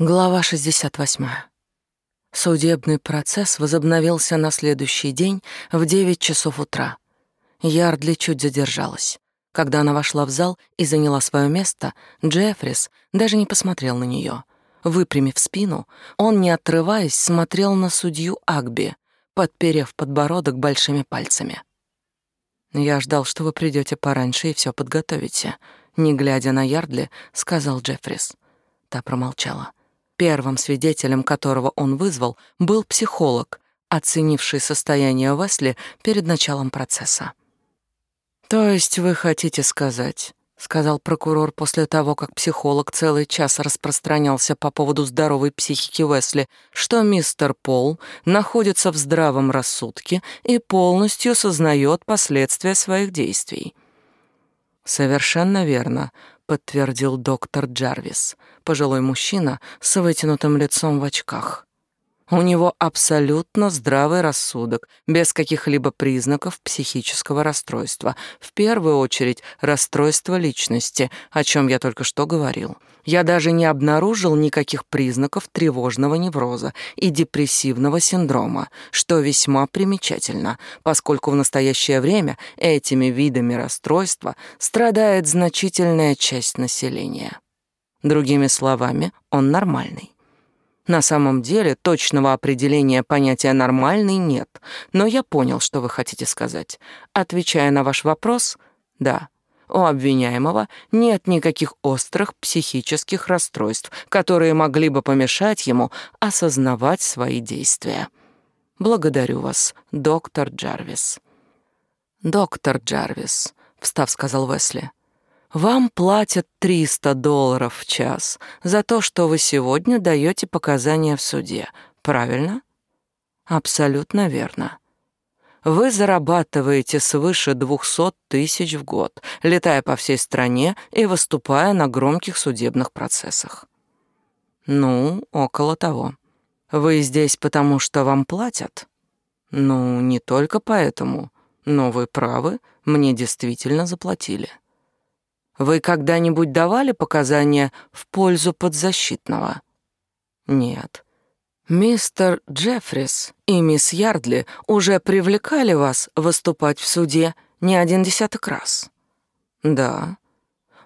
Глава 68. Судебный процесс возобновился на следующий день в 9 часов утра. Ярдли чуть задержалась. Когда она вошла в зал и заняла свое место, Джеффрис даже не посмотрел на нее. Выпрямив спину, он, не отрываясь, смотрел на судью Агби, подперев подбородок большими пальцами. «Я ждал, что вы придете пораньше и все подготовите», — не глядя на Ярдли, сказал Джеффрис. Та промолчала. Первым свидетелем, которого он вызвал, был психолог, оценивший состояние Весли перед началом процесса. «То есть вы хотите сказать, — сказал прокурор после того, как психолог целый час распространялся по поводу здоровой психики Уэсли, что мистер Пол находится в здравом рассудке и полностью сознает последствия своих действий. «Совершенно верно», — подтвердил доктор Джарвис, пожилой мужчина с вытянутым лицом в очках. У него абсолютно здравый рассудок, без каких-либо признаков психического расстройства. В первую очередь, расстройство личности, о чем я только что говорил. Я даже не обнаружил никаких признаков тревожного невроза и депрессивного синдрома, что весьма примечательно, поскольку в настоящее время этими видами расстройства страдает значительная часть населения. Другими словами, он нормальный. На самом деле точного определения понятия «нормальный» нет, но я понял, что вы хотите сказать. Отвечая на ваш вопрос, да, у обвиняемого нет никаких острых психических расстройств, которые могли бы помешать ему осознавать свои действия. Благодарю вас, доктор Джарвис. Доктор Джарвис, встав, сказал Весли. Вам платят 300 долларов в час за то, что вы сегодня даете показания в суде. Правильно? Абсолютно верно. Вы зарабатываете свыше 200 тысяч в год, летая по всей стране и выступая на громких судебных процессах. Ну, около того. Вы здесь потому, что вам платят? Ну, не только поэтому, но вы правы, мне действительно заплатили. Вы когда-нибудь давали показания в пользу подзащитного? Нет. Мистер Джеффрис и мисс Ярдли уже привлекали вас выступать в суде не один десяток раз? Да.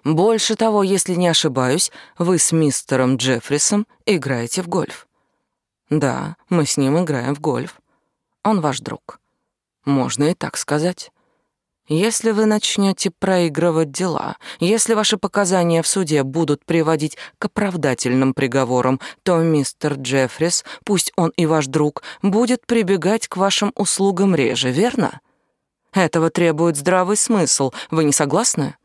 Больше того, если не ошибаюсь, вы с мистером Джеффрисом играете в гольф. Да, мы с ним играем в гольф. Он ваш друг. Можно и так сказать. Если вы начнете проигрывать дела, если ваши показания в суде будут приводить к оправдательным приговорам, то мистер Джеффрис, пусть он и ваш друг, будет прибегать к вашим услугам реже, верно? Этого требует здравый смысл. Вы не согласны?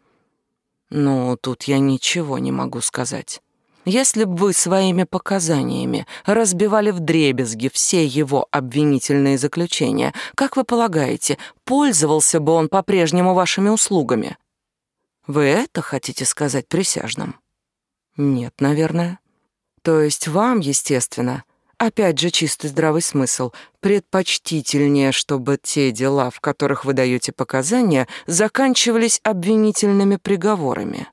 Ну, тут я ничего не могу сказать. Если бы вы своими показаниями разбивали вдребезги все его обвинительные заключения, как вы полагаете, пользовался бы он по-прежнему вашими услугами? Вы это хотите сказать присяжным? Нет, наверное. То есть вам, естественно, опять же чистый здравый смысл, предпочтительнее, чтобы те дела, в которых вы даете показания, заканчивались обвинительными приговорами.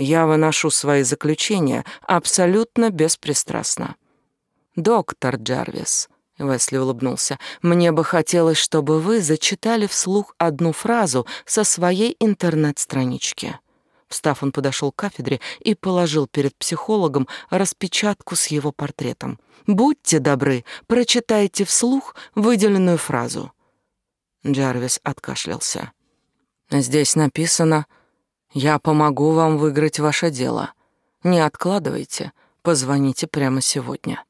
Я выношу свои заключения абсолютно беспристрастно. Доктор Джарвис, Весли улыбнулся, мне бы хотелось, чтобы вы зачитали вслух одну фразу со своей интернет-странички. Встав, он подошел к кафедре и положил перед психологом распечатку с его портретом. «Будьте добры, прочитайте вслух выделенную фразу». Джарвис откашлялся. «Здесь написано я помогу вам выиграть ваше дело. Не откладывайте, позвоните прямо сегодня.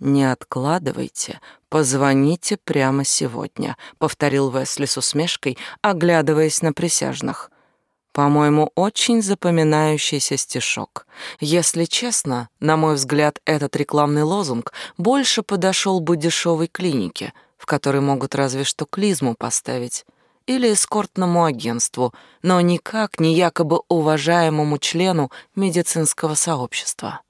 Не откладывайте, позвоните прямо сегодня, повторил Весли с усмешкой, оглядываясь на присяжных. По-моему, очень запоминающийся стишок. Если честно, на мой взгляд, этот рекламный лозунг больше подошел бы дешевой клинике, в которой могут разве что клизму поставить или эскортному агентству, но никак не якобы уважаемому члену медицинского сообщества.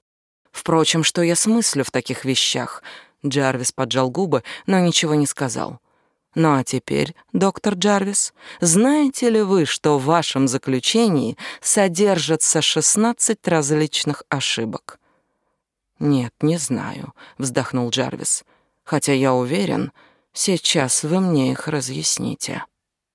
Впрочем, что я смыслю в таких вещах? Джарвис поджал губы, но ничего не сказал. Ну а теперь, доктор Джарвис, знаете ли вы, что в вашем заключении содержатся 16 различных ошибок? Нет, не знаю, вздохнул Джарвис. Хотя я уверен, сейчас вы мне их разъясните.